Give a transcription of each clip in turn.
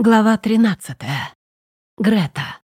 Глава 13. Грета.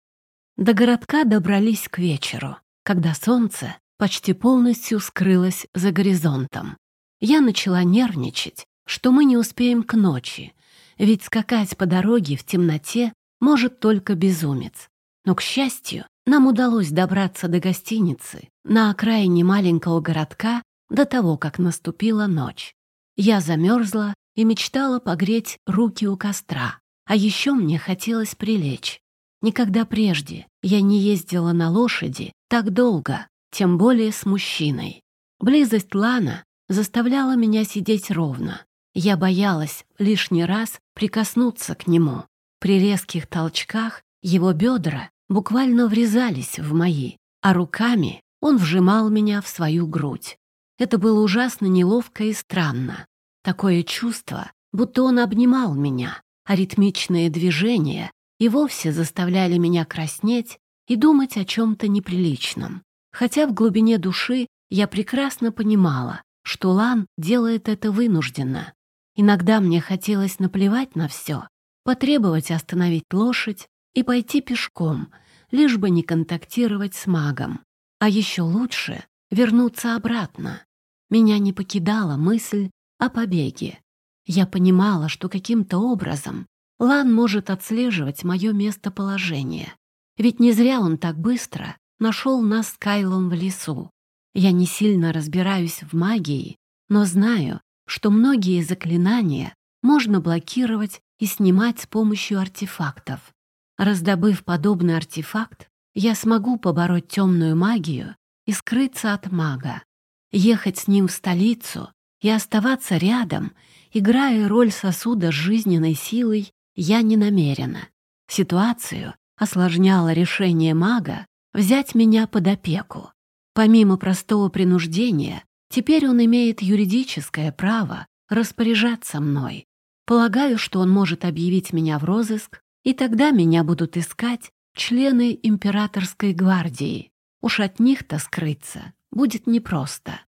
До городка добрались к вечеру, когда солнце почти полностью скрылось за горизонтом. Я начала нервничать, что мы не успеем к ночи, ведь скакать по дороге в темноте может только безумец. Но, к счастью, нам удалось добраться до гостиницы на окраине маленького городка до того, как наступила ночь. Я замерзла и мечтала погреть руки у костра а еще мне хотелось прилечь. Никогда прежде я не ездила на лошади так долго, тем более с мужчиной. Близость Лана заставляла меня сидеть ровно. Я боялась лишний раз прикоснуться к нему. При резких толчках его бедра буквально врезались в мои, а руками он вжимал меня в свою грудь. Это было ужасно неловко и странно. Такое чувство, будто он обнимал меня, а ритмичные движения и вовсе заставляли меня краснеть и думать о чем-то неприличном. Хотя в глубине души я прекрасно понимала, что Лан делает это вынужденно. Иногда мне хотелось наплевать на все, потребовать остановить лошадь и пойти пешком, лишь бы не контактировать с магом. А еще лучше вернуться обратно. Меня не покидала мысль о побеге. Я понимала, что каким-то образом Лан может отслеживать мое местоположение. Ведь не зря он так быстро нашел нас с Кайлом в лесу. Я не сильно разбираюсь в магии, но знаю, что многие заклинания можно блокировать и снимать с помощью артефактов. Раздобыв подобный артефакт, я смогу побороть темную магию и скрыться от мага. Ехать с ним в столицу и оставаться рядом Играя роль сосуда с жизненной силой, я не намерена. Ситуацию осложняло решение мага взять меня под опеку. Помимо простого принуждения, теперь он имеет юридическое право распоряжаться мной. Полагаю, что он может объявить меня в розыск, и тогда меня будут искать члены императорской гвардии. Уж от них-то скрыться будет непросто.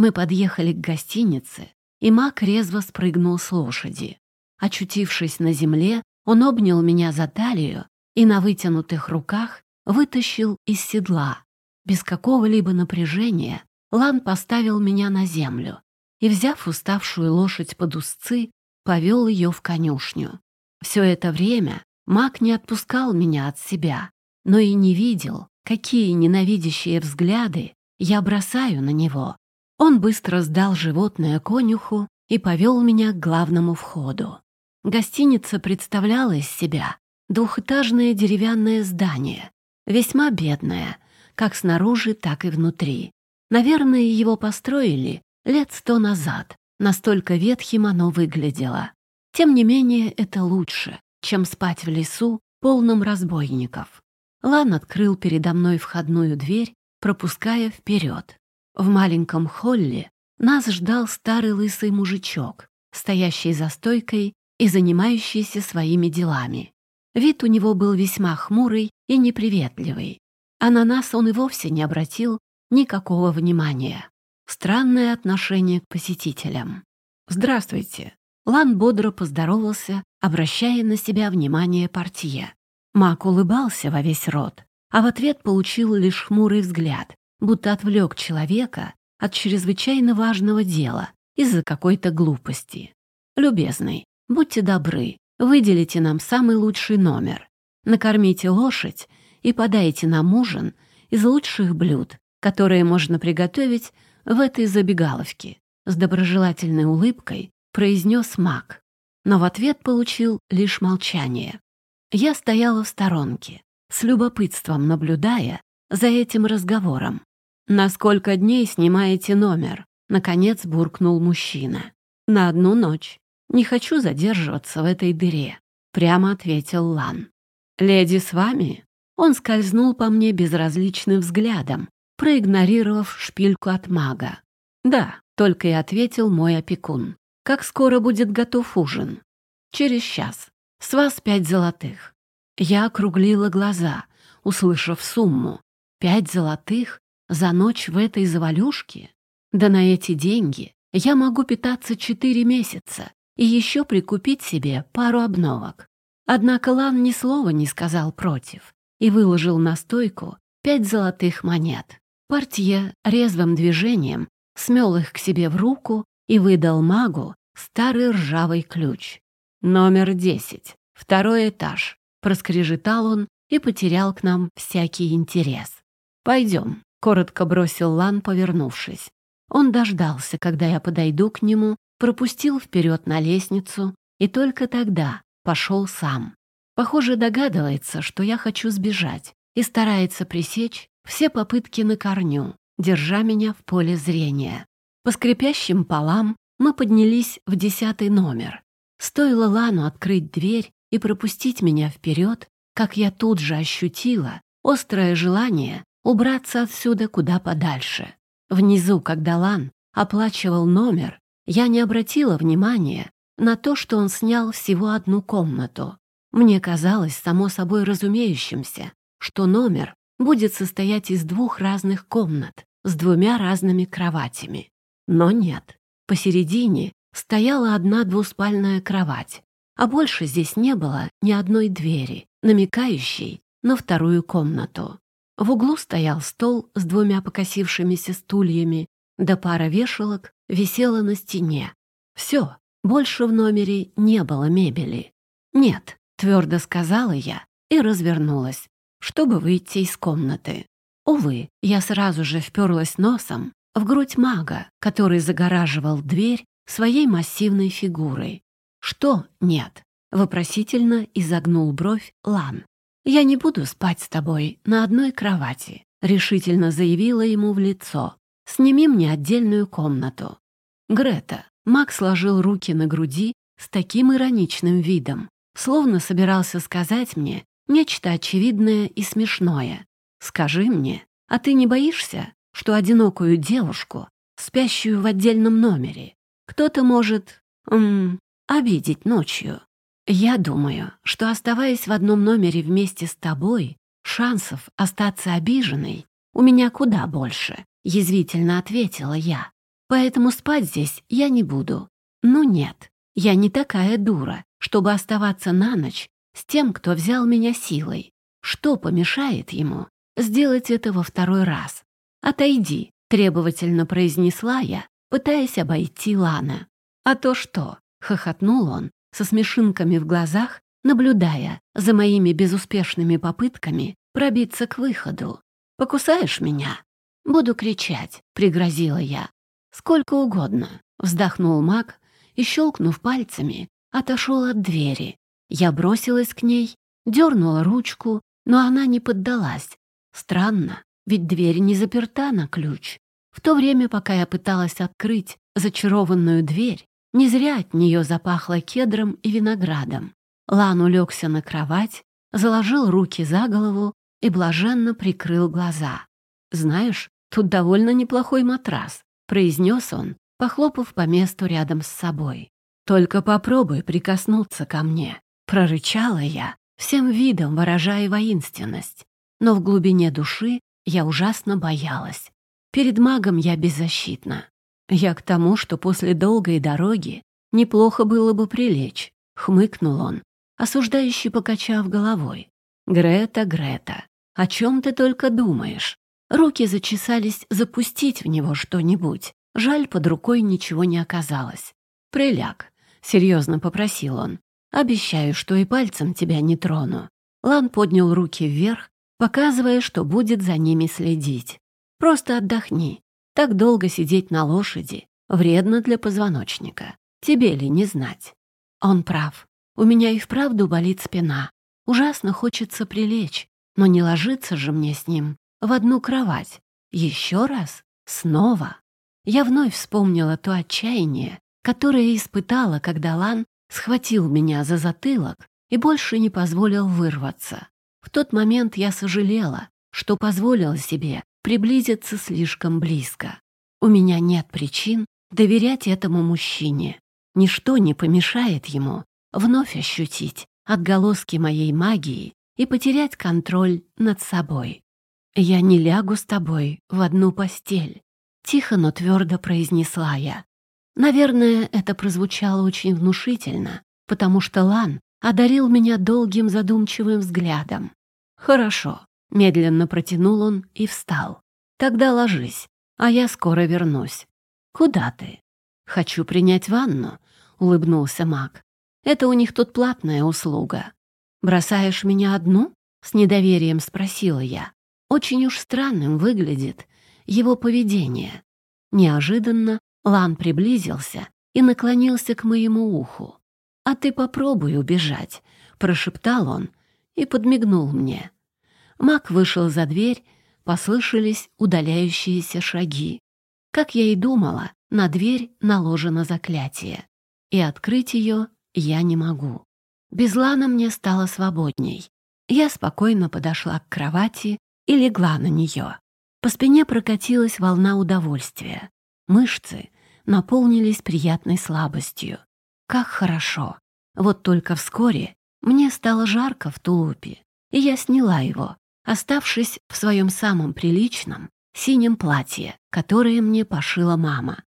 Мы подъехали к гостинице, и маг резво спрыгнул с лошади. Очутившись на земле, он обнял меня за талию и на вытянутых руках вытащил из седла. Без какого-либо напряжения Лан поставил меня на землю и, взяв уставшую лошадь под узцы, повел ее в конюшню. Все это время маг не отпускал меня от себя, но и не видел, какие ненавидящие взгляды я бросаю на него. Он быстро сдал животное конюху и повел меня к главному входу. Гостиница представляла из себя двухэтажное деревянное здание, весьма бедное, как снаружи, так и внутри. Наверное, его построили лет сто назад, настолько ветхим оно выглядело. Тем не менее, это лучше, чем спать в лесу, полном разбойников. Лан открыл передо мной входную дверь, пропуская вперед. В маленьком холле нас ждал старый лысый мужичок, стоящий за стойкой и занимающийся своими делами. Вид у него был весьма хмурый и неприветливый, а на нас он и вовсе не обратил никакого внимания. Странное отношение к посетителям. «Здравствуйте!» Лан бодро поздоровался, обращая на себя внимание портье. Мак улыбался во весь рот, а в ответ получил лишь хмурый взгляд, будто отвлек человека от чрезвычайно важного дела из-за какой-то глупости. «Любезный, будьте добры, выделите нам самый лучший номер, накормите лошадь и подайте нам ужин из лучших блюд, которые можно приготовить в этой забегаловке», с доброжелательной улыбкой произнес маг, но в ответ получил лишь молчание. Я стояла в сторонке, с любопытством наблюдая за этим разговором. «На сколько дней снимаете номер?» — наконец буркнул мужчина. «На одну ночь. Не хочу задерживаться в этой дыре», — прямо ответил Лан. «Леди с вами?» Он скользнул по мне безразличным взглядом, проигнорировав шпильку от мага. «Да», — только и ответил мой опекун. «Как скоро будет готов ужин?» «Через час. С вас пять золотых». Я округлила глаза, услышав сумму. «Пять золотых? За ночь в этой завалюшке? Да на эти деньги я могу питаться четыре месяца и еще прикупить себе пару обновок. Однако Лан ни слова не сказал против и выложил на стойку пять золотых монет. Портье резвым движением смел их к себе в руку и выдал магу старый ржавый ключ. «Номер десять, второй этаж», — проскрежетал он и потерял к нам всякий интерес. «Пойдем», — коротко бросил Лан, повернувшись. Он дождался, когда я подойду к нему, пропустил вперед на лестницу и только тогда пошел сам. Похоже, догадывается, что я хочу сбежать и старается пресечь все попытки на корню, держа меня в поле зрения. По скрипящим полам мы поднялись в десятый номер. Стоило Лану открыть дверь и пропустить меня вперед, как я тут же ощутила острое желание убраться отсюда куда подальше. Внизу, когда Лан оплачивал номер, я не обратила внимания на то, что он снял всего одну комнату. Мне казалось само собой разумеющимся, что номер будет состоять из двух разных комнат с двумя разными кроватями. Но нет, посередине стояла одна двуспальная кровать, а больше здесь не было ни одной двери, намекающей на вторую комнату. В углу стоял стол с двумя покосившимися стульями, да пара вешалок висела на стене. Все, больше в номере не было мебели. «Нет», — твердо сказала я и развернулась, чтобы выйти из комнаты. Увы, я сразу же вперлась носом в грудь мага, который загораживал дверь своей массивной фигурой. «Что нет?» — вопросительно изогнул бровь Лан. «Я не буду спать с тобой на одной кровати», — решительно заявила ему в лицо. «Сними мне отдельную комнату». «Грета», — Мак сложил руки на груди с таким ироничным видом, словно собирался сказать мне нечто очевидное и смешное. «Скажи мне, а ты не боишься, что одинокую девушку, спящую в отдельном номере, кто-то может, м, обидеть ночью. Я думаю, что, оставаясь в одном номере вместе с тобой, шансов остаться обиженной у меня куда больше, язвительно ответила я. Поэтому спать здесь я не буду. Ну нет, я не такая дура, чтобы оставаться на ночь с тем, кто взял меня силой. Что помешает ему сделать это во второй раз? «Отойди», — требовательно произнесла я, пытаясь обойти Лана. «А то что?» — хохотнул он, со смешинками в глазах, наблюдая за моими безуспешными попытками пробиться к выходу. «Покусаешь меня?» «Буду кричать», — пригрозила я. «Сколько угодно», — вздохнул маг и, щелкнув пальцами, отошел от двери. Я бросилась к ней, дернула ручку, но она не поддалась. Странно, ведь дверь не заперта на ключ. В то время, пока я пыталась открыть зачарованную дверь, не зря от нее запахло кедром и виноградом. Лан улегся на кровать, заложил руки за голову и блаженно прикрыл глаза. «Знаешь, тут довольно неплохой матрас», — произнес он, похлопав по месту рядом с собой. «Только попробуй прикоснуться ко мне», — прорычала я, всем видом выражая воинственность. Но в глубине души я ужасно боялась. Перед магом я беззащитна. Я к тому, что после долгой дороги неплохо было бы прилечь, хмыкнул он, осуждающий покачав головой. Грета, Грета, о чем ты только думаешь? Руки зачесались запустить в него что-нибудь. Жаль, под рукой ничего не оказалось. «Приляг», — серьезно попросил он. «Обещаю, что и пальцем тебя не трону». Лан поднял руки вверх, показывая, что будет за ними следить. «Просто отдохни. Так долго сидеть на лошади вредно для позвоночника. Тебе ли не знать?» Он прав. У меня и вправду болит спина. Ужасно хочется прилечь, но не ложиться же мне с ним в одну кровать. Еще раз? Снова? Я вновь вспомнила то отчаяние, которое испытала, когда Лан схватил меня за затылок и больше не позволил вырваться. В тот момент я сожалела, что позволила себе приблизиться слишком близко. У меня нет причин доверять этому мужчине. Ничто не помешает ему вновь ощутить отголоски моей магии и потерять контроль над собой. «Я не лягу с тобой в одну постель», — тихо, но твердо произнесла я. Наверное, это прозвучало очень внушительно, потому что Лан одарил меня долгим задумчивым взглядом. «Хорошо», — медленно протянул он и встал. «Тогда ложись, а я скоро вернусь». «Куда ты?» «Хочу принять ванну», — улыбнулся маг. «Это у них тут платная услуга». «Бросаешь меня одну?» — с недоверием спросила я. Очень уж странным выглядит его поведение. Неожиданно Лан приблизился и наклонился к моему уху. «А ты попробуй убежать», — прошептал он и подмигнул мне. Мак вышел за дверь, послышались удаляющиеся шаги. Как я и думала, на дверь наложено заклятие, и открыть ее я не могу. Без Лана мне стало свободней. Я спокойно подошла к кровати и легла на нее. По спине прокатилась волна удовольствия. Мышцы наполнились приятной слабостью. Как хорошо! Вот только вскоре мне стало жарко в тулупе, и я сняла его, оставшись в своем самом приличном синем платье, которое мне пошила мама.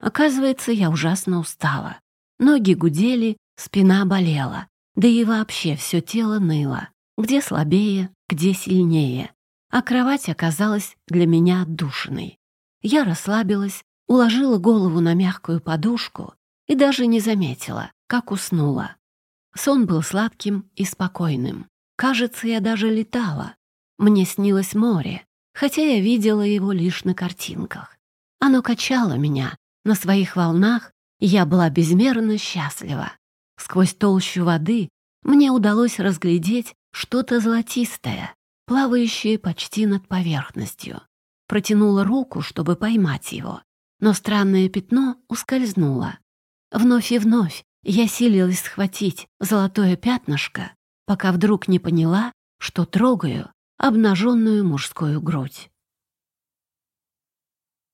Оказывается, я ужасно устала. Ноги гудели, спина болела, да и вообще все тело ныло. Где слабее, где сильнее. А кровать оказалась для меня отдушиной. Я расслабилась, уложила голову на мягкую подушку и даже не заметила, как уснула. Сон был сладким и спокойным. Кажется, я даже летала. Мне снилось море, хотя я видела его лишь на картинках. Оно качало меня на своих волнах, я была безмерно счастлива. Сквозь толщу воды мне удалось разглядеть что-то золотистое, плавающее почти над поверхностью. Протянула руку, чтобы поймать его, но странное пятно ускользнуло. Вновь и вновь я силилась схватить золотое пятнышко, пока вдруг не поняла, что трогаю обнаженную мужскую грудь.